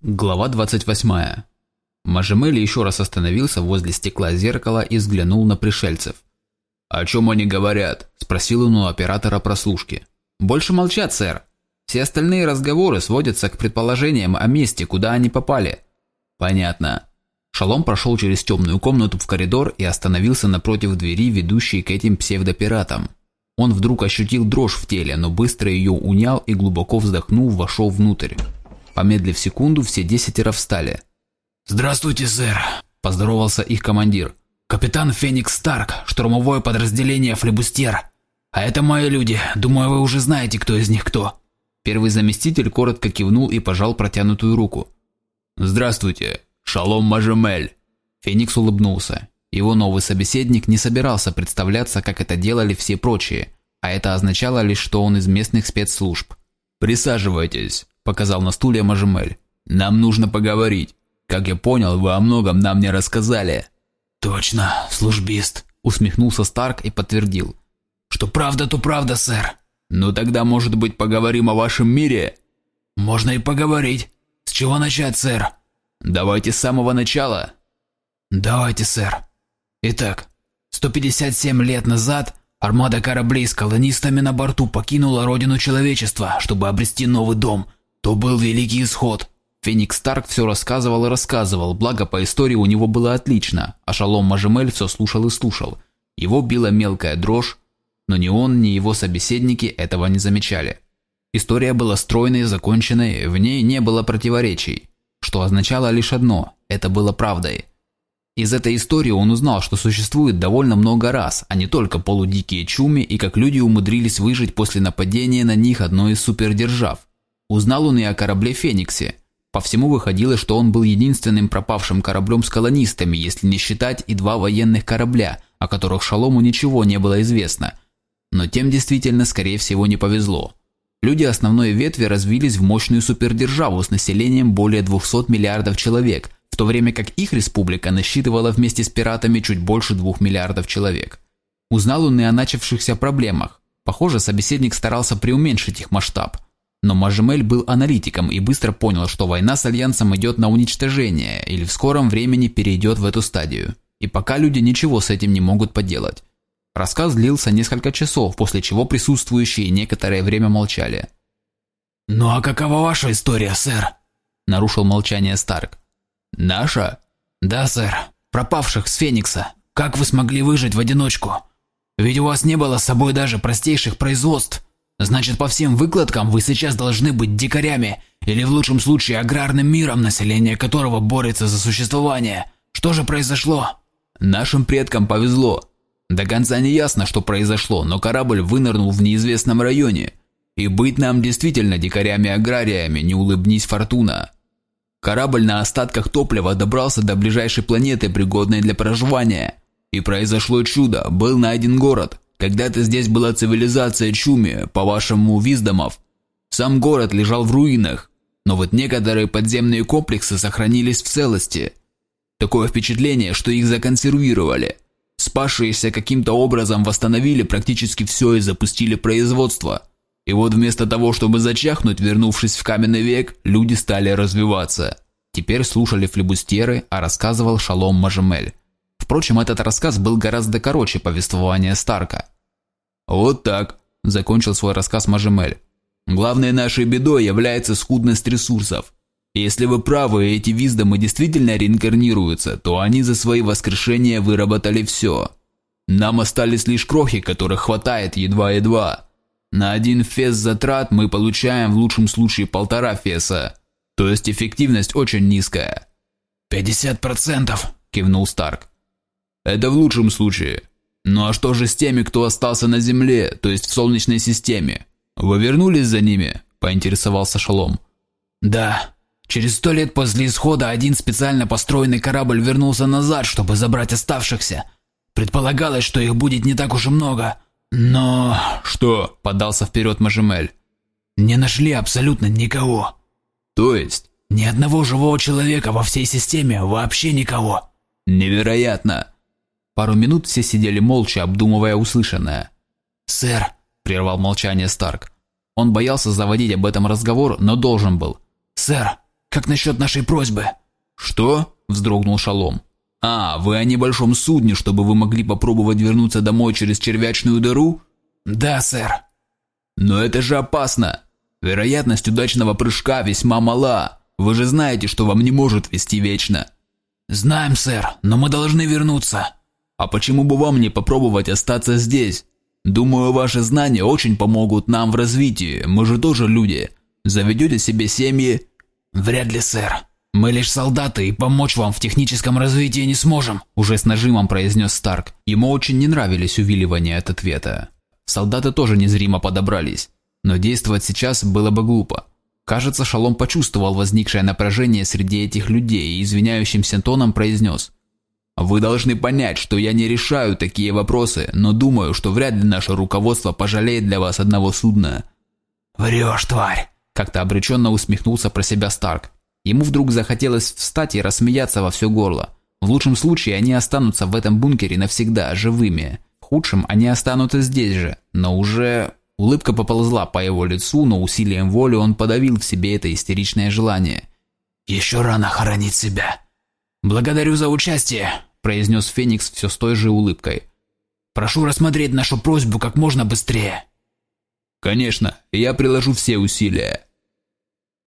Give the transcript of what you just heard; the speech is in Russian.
Глава 28. Мажемель еще раз остановился возле стекла зеркала и взглянул на пришельцев. «О чем они говорят?» – спросил он у оператора прослушки. «Больше молчат, сэр. Все остальные разговоры сводятся к предположениям о месте, куда они попали». «Понятно». Шалом прошел через темную комнату в коридор и остановился напротив двери, ведущей к этим псевдопиратам. Он вдруг ощутил дрожь в теле, но быстро ее унял и глубоко вздохнув, вошел внутрь. Помедлив секунду, все десятеро встали. «Здравствуйте, сэр», – поздоровался их командир. «Капитан Феникс Старк, штурмовое подразделение «Флебустьер». А это мои люди, думаю, вы уже знаете, кто из них кто». Первый заместитель коротко кивнул и пожал протянутую руку. «Здравствуйте, Шалом Мажемель». Феникс улыбнулся. Его новый собеседник не собирался представляться, как это делали все прочие, а это означало лишь, что он из местных спецслужб. «Присаживайтесь», показал на стуле Мажемель. «Нам нужно поговорить. Как я понял, вы о многом нам не рассказали». «Точно, службист», – усмехнулся Старк и подтвердил. «Что правда, то правда, сэр». «Ну тогда, может быть, поговорим о вашем мире?» «Можно и поговорить. С чего начать, сэр?» «Давайте с самого начала». «Давайте, сэр. Итак, 157 лет назад армада кораблей с колонистами на борту покинула родину человечества, чтобы обрести новый дом – то был великий исход. Феникс Старк все рассказывал и рассказывал, благо по истории у него было отлично, а Шалом Мажемель все слушал и слушал. Его била мелкая дрожь, но ни он, ни его собеседники этого не замечали. История была стройной законченной, в ней не было противоречий, что означало лишь одно – это было правдой. Из этой истории он узнал, что существует довольно много раз, а не только полудикие чуми и как люди умудрились выжить после нападения на них одной из супердержав. Узнал он и о корабле «Фениксе». По всему выходило, что он был единственным пропавшим кораблем с колонистами, если не считать и два военных корабля, о которых Шалому ничего не было известно. Но тем действительно, скорее всего, не повезло. Люди основной ветви развились в мощную супердержаву с населением более 200 миллиардов человек, в то время как их республика насчитывала вместе с пиратами чуть больше 2 миллиардов человек. Узнал он и о начавшихся проблемах. Похоже, собеседник старался преуменьшить их масштаб – но Мажемель был аналитиком и быстро понял, что война с Альянсом идет на уничтожение или в скором времени перейдет в эту стадию. И пока люди ничего с этим не могут поделать. Рассказ длился несколько часов, после чего присутствующие некоторое время молчали. «Ну а какова ваша история, сэр?» – нарушил молчание Старк. «Наша?» «Да, сэр. Пропавших с Феникса. Как вы смогли выжить в одиночку? Ведь у вас не было с собой даже простейших производств. Значит, по всем выкладкам вы сейчас должны быть дикарями, или в лучшем случае аграрным миром, население которого борется за существование. Что же произошло? Нашим предкам повезло. До конца не ясно, что произошло, но корабль вынырнул в неизвестном районе. И быть нам действительно дикарями-аграриями, не улыбнись фортуна. Корабль на остатках топлива добрался до ближайшей планеты, пригодной для проживания. И произошло чудо, был найден город – когда-то здесь была цивилизация Чуми, по-вашему, Виздомов. Сам город лежал в руинах, но вот некоторые подземные комплексы сохранились в целости. Такое впечатление, что их законсервировали. Спасшиеся каким-то образом восстановили практически все и запустили производство. И вот вместо того, чтобы зачахнуть, вернувшись в каменный век, люди стали развиваться. Теперь слушали флебустеры, а рассказывал Шалом Мажемель. Впрочем, этот рассказ был гораздо короче повествования Старка. «Вот так», – закончил свой рассказ Мажемель. «Главной нашей бедой является скудность ресурсов. Если вы правы, и эти виздомы действительно реинкарнируются, то они за свои воскрешения выработали все. Нам остались лишь крохи, которых хватает едва-едва. На один фес затрат мы получаем в лучшем случае полтора феса, то есть эффективность очень низкая». «Пятьдесят процентов», – кивнул Старк. Это в лучшем случае. Ну а что же с теми, кто остался на Земле, то есть в Солнечной системе? Вы вернулись за ними? Поинтересовался Шалом. Да. Через сто лет после исхода один специально построенный корабль вернулся назад, чтобы забрать оставшихся. Предполагалось, что их будет не так уж и много. Но... Что? Подался вперед Мажемель. Не нашли абсолютно никого. То есть? Ни одного живого человека во всей системе, вообще никого. Невероятно. Пару минут все сидели молча, обдумывая услышанное. «Сэр», – прервал молчание Старк. Он боялся заводить об этом разговор, но должен был. «Сэр, как насчет нашей просьбы?» «Что?» – вздрогнул Шалом. «А, вы о небольшом судне, чтобы вы могли попробовать вернуться домой через червячную дыру?» «Да, сэр». «Но это же опасно. Вероятность удачного прыжка весьма мала. Вы же знаете, что вам не может вести вечно». «Знаем, сэр, но мы должны вернуться». «А почему бы вам не попробовать остаться здесь? Думаю, ваши знания очень помогут нам в развитии. Мы же тоже люди. Заведете себе семьи?» «Вряд ли, сэр. Мы лишь солдаты и помочь вам в техническом развитии не сможем», уже с нажимом произнес Старк. Ему очень не нравились увиливания от ответа. Солдаты тоже незримо подобрались. Но действовать сейчас было бы глупо. Кажется, Шалом почувствовал возникшее напряжение среди этих людей и извиняющимся тоном произнес. «Вы должны понять, что я не решаю такие вопросы, но думаю, что вряд ли наше руководство пожалеет для вас одного судна». «Врешь, тварь!» Как-то обреченно усмехнулся про себя Старк. Ему вдруг захотелось встать и рассмеяться во все горло. В лучшем случае они останутся в этом бункере навсегда, живыми. В худшем они останутся здесь же, но уже Улыбка поползла по его лицу, но усилием воли он подавил в себе это истеричное желание. «Еще рано хоронить себя. Благодарю за участие», – произнес Феникс все с той же улыбкой. «Прошу рассмотреть нашу просьбу как можно быстрее». «Конечно, я приложу все усилия»,